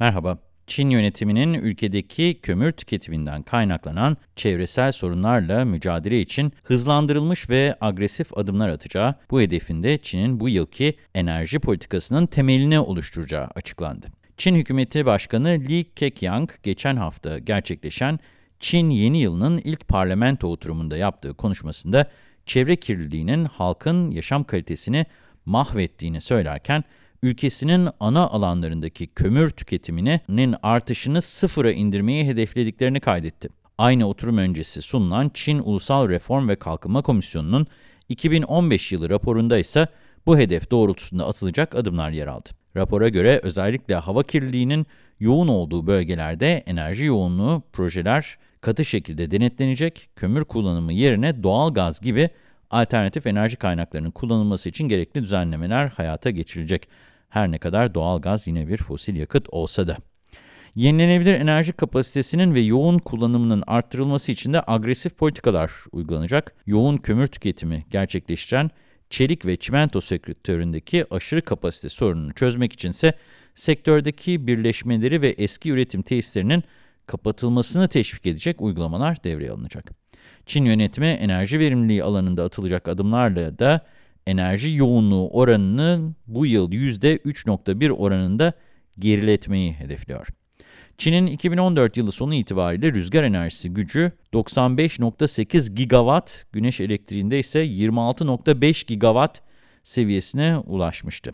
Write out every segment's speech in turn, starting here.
Merhaba. Çin yönetiminin ülkedeki kömür tüketiminden kaynaklanan çevresel sorunlarla mücadele için hızlandırılmış ve agresif adımlar atacağı, bu hedefinde Çin'in bu yılki enerji politikasının temelini oluşturacağı açıklandı. Çin Hükümeti Başkanı Li Keqiang geçen hafta gerçekleşen Çin Yeni Yılı'nın ilk parlamento oturumunda yaptığı konuşmasında çevre kirliliğinin halkın yaşam kalitesini mahvettiğini söylerken, ülkesinin ana alanlarındaki kömür tüketiminin artışını sıfıra indirmeyi hedeflediklerini kaydetti. Aynı oturum öncesi sunulan Çin Ulusal Reform ve Kalkınma Komisyonu'nun 2015 yılı raporunda ise bu hedef doğrultusunda atılacak adımlar yer aldı. Rapora göre özellikle hava kirliliğinin yoğun olduğu bölgelerde enerji yoğunluğu projeler katı şekilde denetlenecek, kömür kullanımı yerine doğal gaz gibi alternatif enerji kaynaklarının kullanılması için gerekli düzenlemeler hayata geçirilecek. Her ne kadar doğal gaz yine bir fosil yakıt olsa da. Yenilenebilir enerji kapasitesinin ve yoğun kullanımının arttırılması için de agresif politikalar uygulanacak. Yoğun kömür tüketimi gerçekleştiren çelik ve çimento sektöründeki aşırı kapasite sorununu çözmek içinse sektördeki birleşmeleri ve eski üretim tesislerinin kapatılmasını teşvik edecek uygulamalar devreye alınacak. Çin yönetimi enerji verimliliği alanında atılacak adımlarla da enerji yoğunluğu oranını bu yıl %3.1 oranında geriletmeyi hedefliyor. Çin'in 2014 yılı sonu itibariyle rüzgar enerjisi gücü 95.8 gigawatt, güneş elektriğinde ise 26.5 gigawatt seviyesine ulaşmıştı.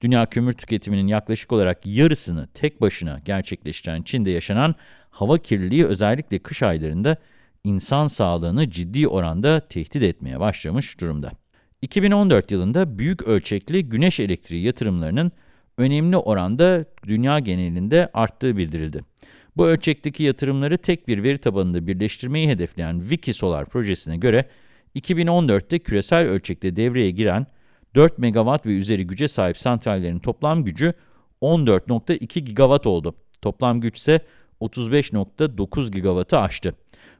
Dünya kömür tüketiminin yaklaşık olarak yarısını tek başına gerçekleştiren Çin'de yaşanan hava kirliliği özellikle kış aylarında insan sağlığını ciddi oranda tehdit etmeye başlamış durumda. 2014 yılında büyük ölçekli güneş elektriği yatırımlarının önemli oranda dünya genelinde arttığı bildirildi. Bu ölçekteki yatırımları tek bir veri tabanında birleştirmeyi hedefleyen Wiki Solar projesine göre 2014'te küresel ölçekte devreye giren 4 megawatt ve üzeri güce sahip santrallerin toplam gücü 14.2 gigawatt oldu. Toplam güç ise 35.9 gigawattı aştı.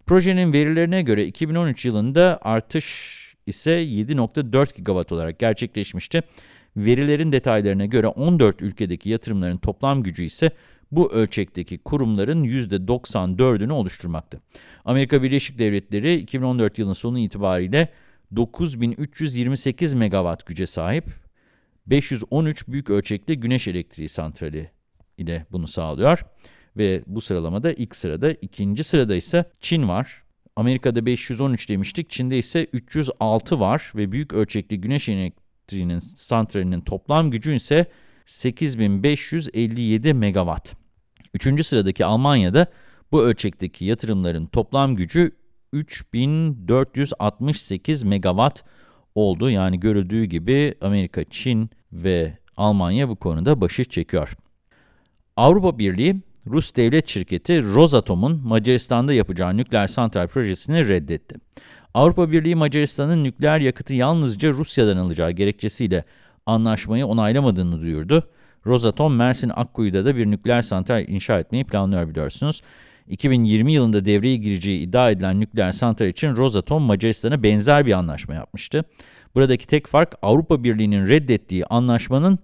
Projenin verilerine göre 2013 yılında artış ise 7.4 gigawatt olarak gerçekleşmişti. Verilerin detaylarına göre 14 ülkedeki yatırımların toplam gücü ise bu ölçekteki kurumların %94'ünü oluşturmaktı. Amerika Birleşik Devletleri 2014 yılının sonu itibariyle 9328 megawatt güce sahip 513 büyük ölçekli güneş elektriği santrali ile bunu sağlıyor. Ve bu sıralamada ilk sırada, ikinci sırada ise Çin var. Amerika'da 513 demiştik, Çin'de ise 306 var ve büyük ölçekli güneş elektriğinin santralinin toplam gücü ise 8557 megawatt. Üçüncü sıradaki Almanya'da bu ölçekteki yatırımların toplam gücü 3468 megawatt oldu. Yani görüldüğü gibi Amerika, Çin ve Almanya bu konuda başı çekiyor. Avrupa Birliği Rus devlet şirketi Rosatom'un Macaristan'da yapacağı nükleer santral projesini reddetti. Avrupa Birliği Macaristan'ın nükleer yakıtı yalnızca Rusya'dan alacağı gerekçesiyle anlaşmayı onaylamadığını duyurdu. Rosatom, Mersin Akkuyu'da da bir nükleer santral inşa etmeyi planlıyor biliyorsunuz. 2020 yılında devreye gireceği iddia edilen nükleer santral için Rosatom, Macaristan'a benzer bir anlaşma yapmıştı. Buradaki tek fark Avrupa Birliği'nin reddettiği anlaşmanın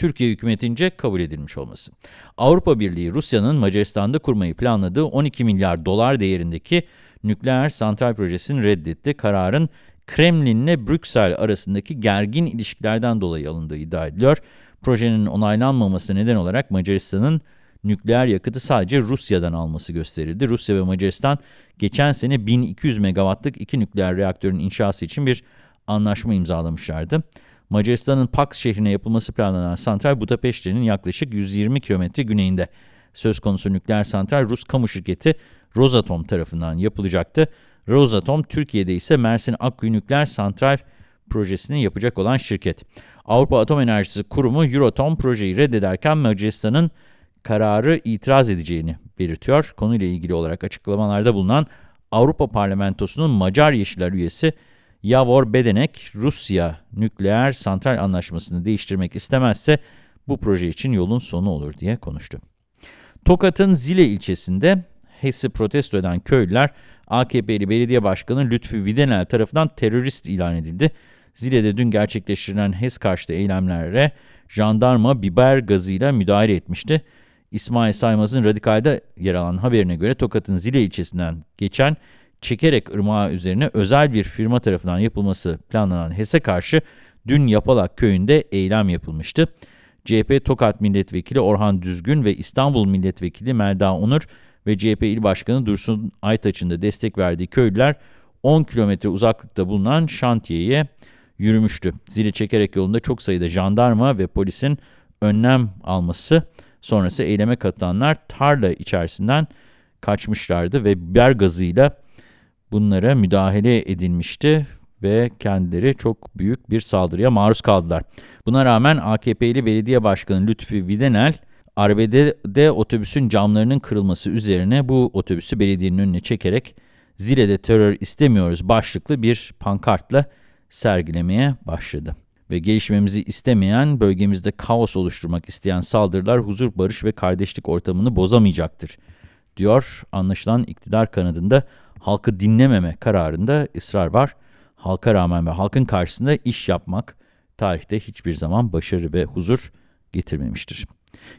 Türkiye hükümetince kabul edilmiş olması. Avrupa Birliği, Rusya'nın Macaristan'da kurmayı planladığı 12 milyar dolar değerindeki nükleer santral projesini reddetti. Kararın Kremlin'le Brüksel arasındaki gergin ilişkilerden dolayı alındığı iddia ediliyor. Projenin onaylanmaması neden olarak Macaristan'ın nükleer yakıtı sadece Rusya'dan alması gösterildi. Rusya ve Macaristan geçen sene 1200 megawattlık iki nükleer reaktörün inşası için bir anlaşma imzalamışlardı. Macaristan'ın Paks şehrine yapılması planlanan santral Budapeşte'nin yaklaşık 120 kilometre güneyinde. Söz konusu nükleer santral Rus kamu şirketi Rosatom tarafından yapılacaktı. Rosatom, Türkiye'de ise Mersin Akkuyu Nükleer Santral projesini yapacak olan şirket. Avrupa Atom Enerjisi Kurumu Euratom projeyi reddederken Macaristan'ın kararı itiraz edeceğini belirtiyor. Konuyla ilgili olarak açıklamalarda bulunan Avrupa Parlamentosu'nun Macar Yeşiller üyesi Yavor Bedenek, Rusya nükleer santral anlaşmasını değiştirmek istemezse bu proje için yolun sonu olur diye konuştu. Tokat'ın Zile ilçesinde HES'i protesto eden köylüler AKP'li belediye başkanı Lütfü Videnel tarafından terörist ilan edildi. Zile'de dün gerçekleştirilen HES karşıtı eylemlere jandarma biber gazıyla müdahale etmişti. İsmail Saymaz'ın Radikal'de yer alan haberine göre Tokat'ın Zile ilçesinden geçen Çekerek Irmağı üzerine özel bir firma tarafından yapılması planlanan HES'e karşı dün Yapalak köyünde eylem yapılmıştı. CHP Tokat Milletvekili Orhan Düzgün ve İstanbul Milletvekili Melda Onur ve CHP İl Başkanı Dursun Aytaç'ın da destek verdiği köylüler 10 kilometre uzaklıkta bulunan şantiyeye yürümüştü. Zili çekerek yolunda çok sayıda jandarma ve polisin önlem alması sonrası eyleme katılanlar tarla içerisinden kaçmışlardı ve biber gazıyla bunlara müdahale edilmişti ve kendileri çok büyük bir saldırıya maruz kaldılar. Buna rağmen AKP'li belediye başkanı Lütfi Videnel, Arbede'de otobüsün camlarının kırılması üzerine bu otobüsü belediyenin önüne çekerek Zile'de terör istemiyoruz başlıklı bir pankartla sergilemeye başladı. Ve gelişmemizi istemeyen, bölgemizde kaos oluşturmak isteyen saldırılar huzur, barış ve kardeşlik ortamını bozamayacaktır, diyor. Anlaşılan iktidar kanadında halkı dinlememe kararında ısrar var. Halka rağmen ve halkın karşısında iş yapmak tarihte hiçbir zaman başarı ve huzur getirmemiştir.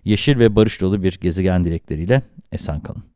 Yeşil ve barış dolu bir gezegen dilekleriyle esen kalın.